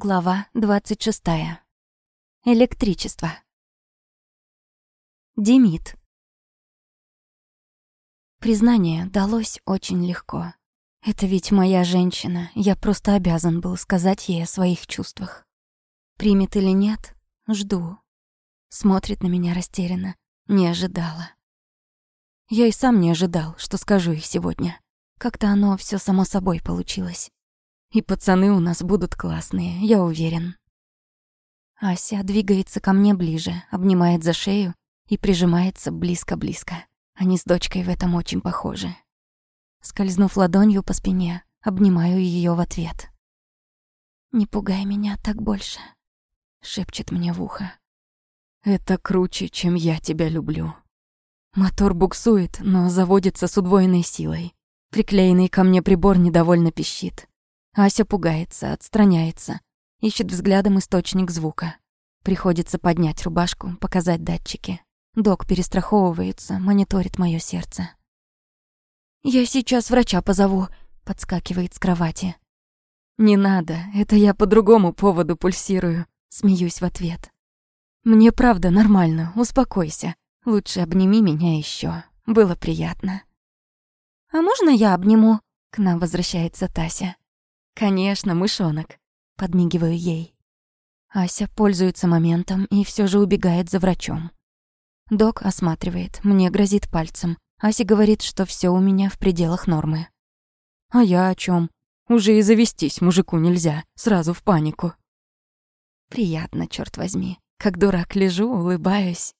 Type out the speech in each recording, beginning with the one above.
Глава 26. Электричество. Демид. Признание далось очень легко. Это ведь моя женщина, я просто обязан был сказать ей о своих чувствах. Примет или нет, жду. Смотрит на меня растерянно, не ожидала. Я и сам не ожидал, что скажу их сегодня. Как-то оно все само собой получилось. И пацаны у нас будут классные, я уверен. Ася двигается ко мне ближе, обнимает за шею и прижимается близко-близко. Они с дочкой в этом очень похожи. Скользнув ладонью по спине, обнимаю ее в ответ. «Не пугай меня так больше», — шепчет мне в ухо. «Это круче, чем я тебя люблю». Мотор буксует, но заводится с удвоенной силой. Приклеенный ко мне прибор недовольно пищит. Ася пугается, отстраняется, ищет взглядом источник звука. Приходится поднять рубашку, показать датчики. Док перестраховывается, мониторит моё сердце. «Я сейчас врача позову», — подскакивает с кровати. «Не надо, это я по другому поводу пульсирую», — смеюсь в ответ. «Мне правда нормально, успокойся. Лучше обними меня ещё. Было приятно». «А можно я обниму?» — к нам возвращается Тася. «Конечно, мышонок», — подмигиваю ей. Ася пользуется моментом и все же убегает за врачом. Док осматривает, мне грозит пальцем. Ася говорит, что все у меня в пределах нормы. А я о чем? Уже и завестись мужику нельзя, сразу в панику. Приятно, черт возьми. Как дурак лежу, улыбаюсь.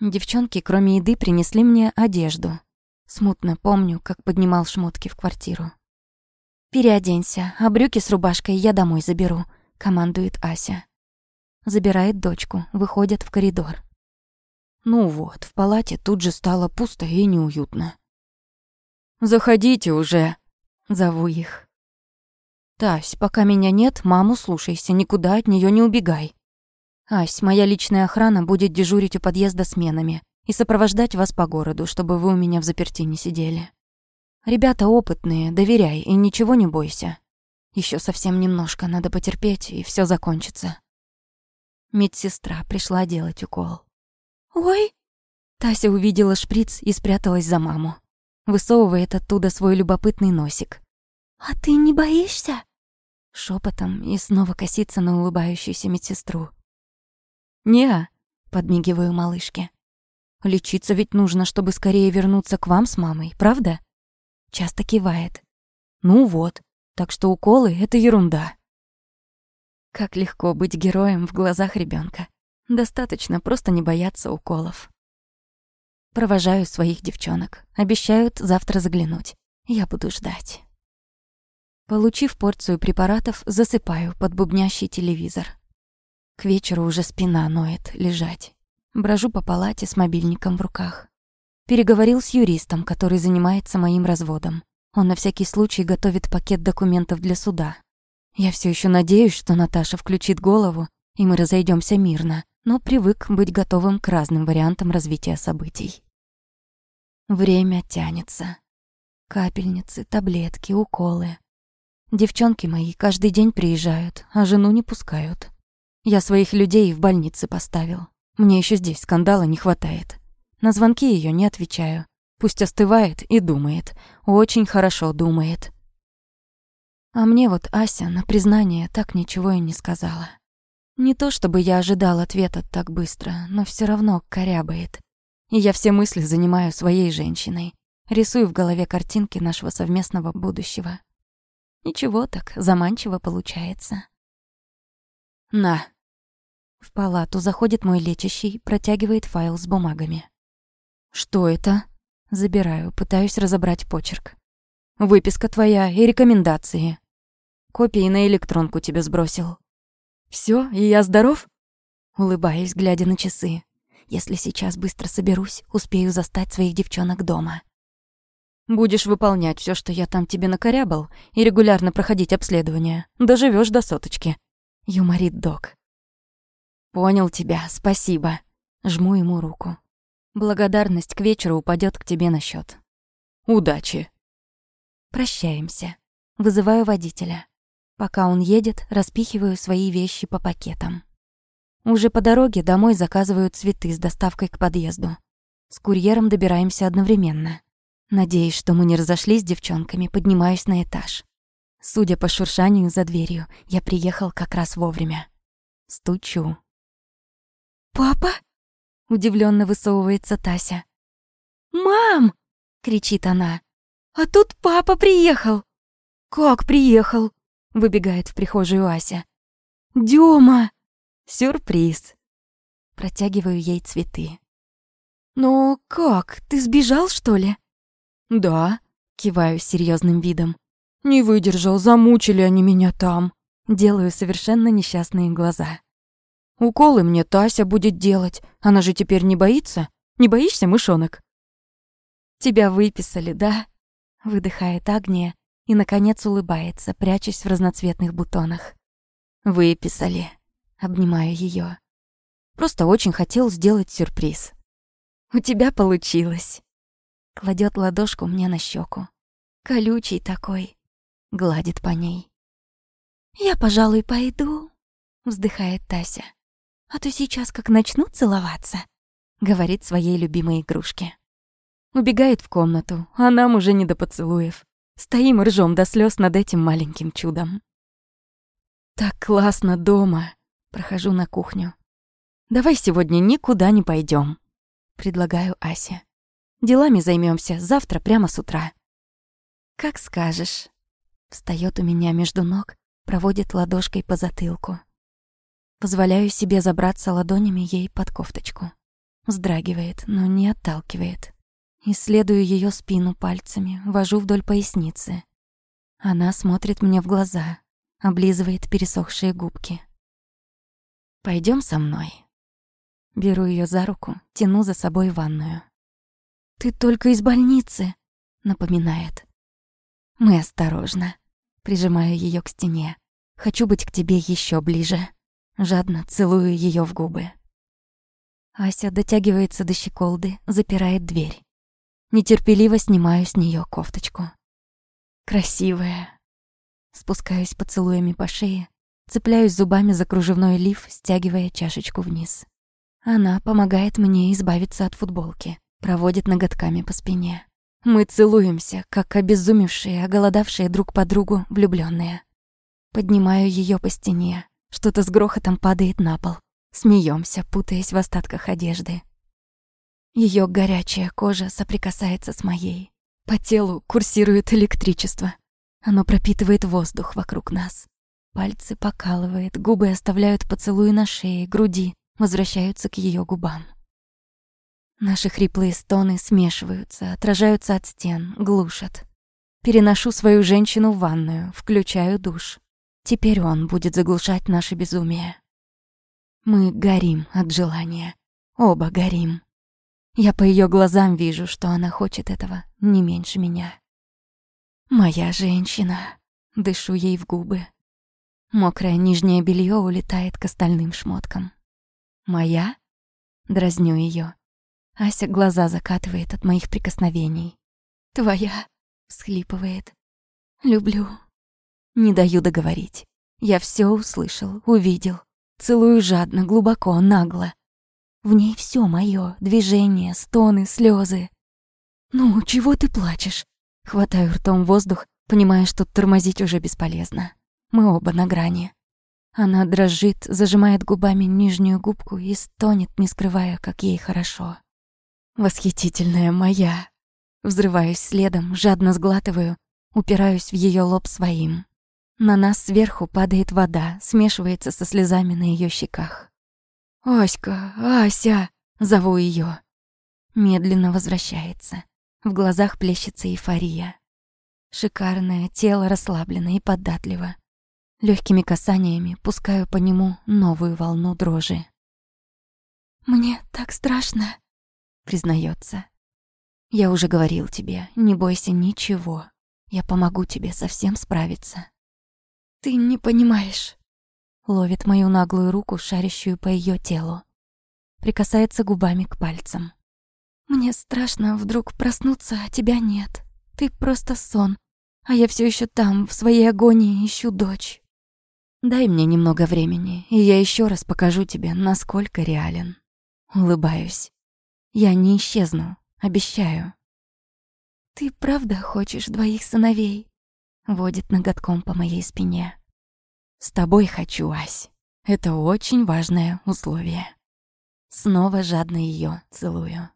Девчонки, кроме еды, принесли мне одежду. Смутно помню, как поднимал шмотки в квартиру. «Переоденься, а брюки с рубашкой я домой заберу», — командует Ася. Забирает дочку, выходит в коридор. Ну вот, в палате тут же стало пусто и неуютно. «Заходите уже!» — зову их. «Тась, пока меня нет, маму слушайся, никуда от нее не убегай. Ась, моя личная охрана будет дежурить у подъезда сменами и сопровождать вас по городу, чтобы вы у меня в заперти не сидели». Ребята опытные, доверяй и ничего не бойся. Еще совсем немножко надо потерпеть, и все закончится. Медсестра пришла делать укол. «Ой!» Тася увидела шприц и спряталась за маму. Высовывает оттуда свой любопытный носик. «А ты не боишься?» Шепотом и снова косится на улыбающуюся медсестру. «Не-а», подмигиваю малышке. «Лечиться ведь нужно, чтобы скорее вернуться к вам с мамой, правда?» Часто кивает. Ну вот, так что уколы — это ерунда. Как легко быть героем в глазах ребенка. Достаточно просто не бояться уколов. Провожаю своих девчонок. Обещают завтра заглянуть. Я буду ждать. Получив порцию препаратов, засыпаю под бубнящий телевизор. К вечеру уже спина ноет лежать. Брожу по палате с мобильником в руках. Переговорил с юристом, который занимается моим разводом. Он на всякий случай готовит пакет документов для суда. Я все еще надеюсь, что Наташа включит голову, и мы разойдемся мирно, но привык быть готовым к разным вариантам развития событий. Время тянется. Капельницы, таблетки, уколы. Девчонки мои каждый день приезжают, а жену не пускают. Я своих людей в больнице поставил. Мне еще здесь скандала не хватает. На звонки ее не отвечаю. Пусть остывает и думает. Очень хорошо думает. А мне вот Ася на признание так ничего и не сказала. Не то чтобы я ожидал ответа так быстро, но все равно корябает. И я все мысли занимаю своей женщиной. Рисую в голове картинки нашего совместного будущего. Ничего так, заманчиво получается. На. В палату заходит мой лечащий, протягивает файл с бумагами. «Что это?» Забираю, пытаюсь разобрать почерк. «Выписка твоя и рекомендации. Копии на электронку тебе сбросил». Все, и я здоров?» Улыбаюсь, глядя на часы. Если сейчас быстро соберусь, успею застать своих девчонок дома. Будешь выполнять все, что я там тебе накорябал, и регулярно проходить обследование. Доживешь до соточки. Юморит док. Понял тебя, спасибо. Жму ему руку. Благодарность к вечеру упадет к тебе на счет. Удачи. Прощаемся. Вызываю водителя. Пока он едет, распихиваю свои вещи по пакетам. Уже по дороге домой заказываю цветы с доставкой к подъезду. С курьером добираемся одновременно. Надеюсь, что мы не разошлись с девчонками, поднимаюсь на этаж. Судя по шуршанию за дверью, я приехал как раз вовремя. Стучу. «Папа?» — удивленно высовывается Тася. «Мам!» — кричит она. «А тут папа приехал!» «Как приехал?» — выбегает в прихожую Ася. «Дёма!» «Сюрприз!» Протягиваю ей цветы. «Но как? Ты сбежал, что ли?» «Да», — киваю с серьёзным видом. «Не выдержал, замучили они меня там». Делаю совершенно несчастные глаза. «Уколы мне Тася будет делать. Она же теперь не боится? Не боишься, мышонок?» «Тебя выписали, да?» — выдыхает Агния и, наконец, улыбается, прячась в разноцветных бутонах. «Выписали», — обнимаю её. «Просто очень хотел сделать сюрприз». «У тебя получилось». Кладет ладошку мне на щеку. Колючий такой. Гладит по ней. «Я, пожалуй, пойду», — вздыхает Тася. «А то сейчас как начну целоваться», — говорит своей любимой игрушке. Убегает в комнату, а нам уже не до поцелуев. Стоим и ржём до слез над этим маленьким чудом. Так классно дома. Прохожу на кухню. Давай сегодня никуда не пойдем. Предлагаю Асе. Делами займемся завтра прямо с утра. Как скажешь. Встает у меня между ног, проводит ладошкой по затылку. Позволяю себе забраться ладонями ей под кофточку. Вздрагивает, но не отталкивает. Исследую ее спину пальцами, вожу вдоль поясницы. Она смотрит мне в глаза, облизывает пересохшие губки. Пойдем со мной. Беру ее за руку, тяну за собой ванную. «Ты только из больницы», — напоминает. Мы осторожно. Прижимаю ее к стене. Хочу быть к тебе еще ближе. Жадно целую ее в губы. Ася дотягивается до щеколды, запирает дверь. Нетерпеливо снимаю с нее кофточку. Красивая. Спускаюсь поцелуями по шее, цепляюсь зубами за кружевной лиф, стягивая чашечку вниз. Она помогает мне избавиться от футболки, проводит ноготками по спине. Мы целуемся, как обезумевшие, оголодавшие друг по другу влюбленные. Поднимаю ее по стене, что-то с грохотом падает на пол. Смеемся, путаясь в остатках одежды. Ее горячая кожа соприкасается с моей. По телу курсирует электричество. Оно пропитывает воздух вокруг нас. Пальцы покалывает, губы оставляют поцелуи на шее, груди, возвращаются к ее губам. Наши хриплые стоны смешиваются, отражаются от стен, глушат. Переношу свою женщину в ванную, включаю душ. Теперь он будет заглушать наше безумие. Мы горим от желания. Оба горим. Я по ее глазам вижу, что она хочет этого не меньше меня. Моя женщина. Дышу ей в губы. Мокрое нижнее белье улетает к остальным шмоткам. Моя? Дразню ее. Ася глаза закатывает от моих прикосновений. «Твоя», — всхлипывает. «Люблю». Не даю договорить. Я все услышал, увидел. Целую жадно, глубоко, нагло. В ней все мое: движения, стоны, слезы. «Ну, чего ты плачешь?» Хватаю ртом воздух, понимая, что тормозить уже бесполезно. Мы оба на грани. Она дрожит, зажимает губами нижнюю губку и стонет, не скрывая, как ей хорошо. Восхитительная моя. Взрываюсь следом, жадно сглатываю, упираюсь в ее лоб своим. На нас сверху падает вода, смешивается со слезами на ее щеках. «Аська, Ася!» — зову ее. Медленно возвращается. В глазах плещется эйфория. Шикарное тело расслаблено и податливо. Легкими касаниями пускаю по нему новую волну дрожи. «Мне так страшно», — признается. «Я уже говорил тебе, не бойся ничего. Я помогу тебе совсем справиться». «Ты не понимаешь». Ловит мою наглую руку, шарящую по ее телу. Прикасается губами к пальцам. «Мне страшно вдруг проснуться, а тебя нет. Ты просто сон. А я все еще там, в своей агонии, ищу дочь. Дай мне немного времени, и я еще раз покажу тебе, насколько реален. Улыбаюсь. Я не исчезну, обещаю. Ты правда хочешь двоих сыновей? Водит ноготком по моей спине. С тобой хочу, Ась. Это очень важное условие. Снова жадно ее целую.